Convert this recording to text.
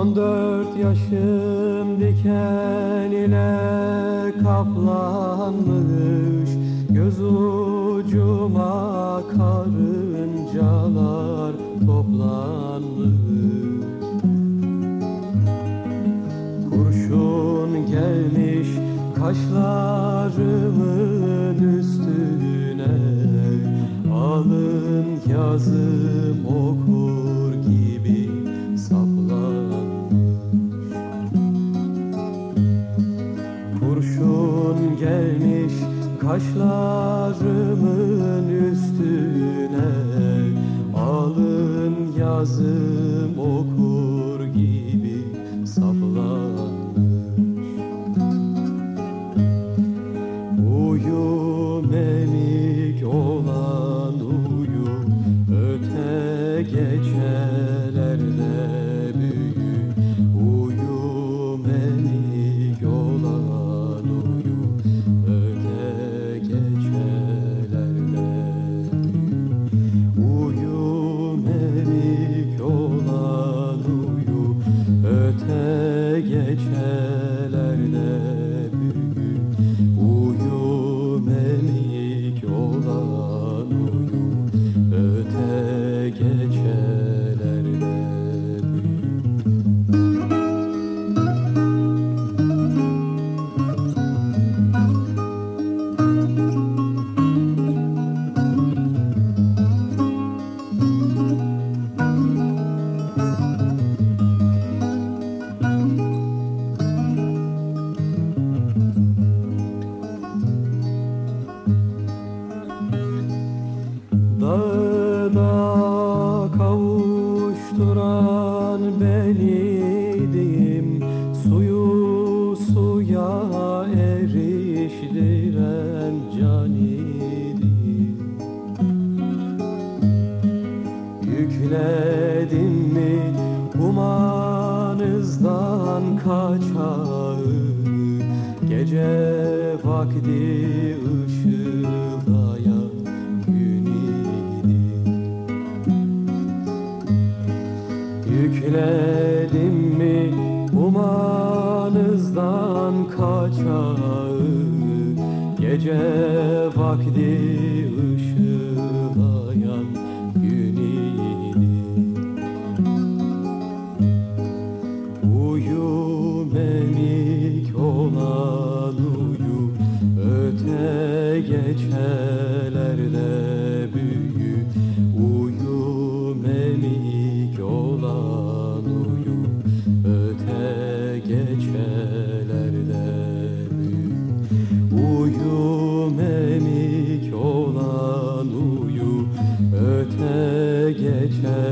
On dört yaşım diken ile kaplanmış Göz ucuma karıncalar toplanmış. Kurşun gelmiş kaşlarımın üstüne Alın yazım okur kaşlarımın üstüne Alın yazım okur gecelerde kavuşturan beniydim Suyu suya eriştiren caniydim Yükledim mi umanızdan kaçağı Gece vakti umanızdan kaçağı Gece vakti ışıldayan gün idi Uyu menik olan uyu Öte geçer memik olan uyu öte geçer.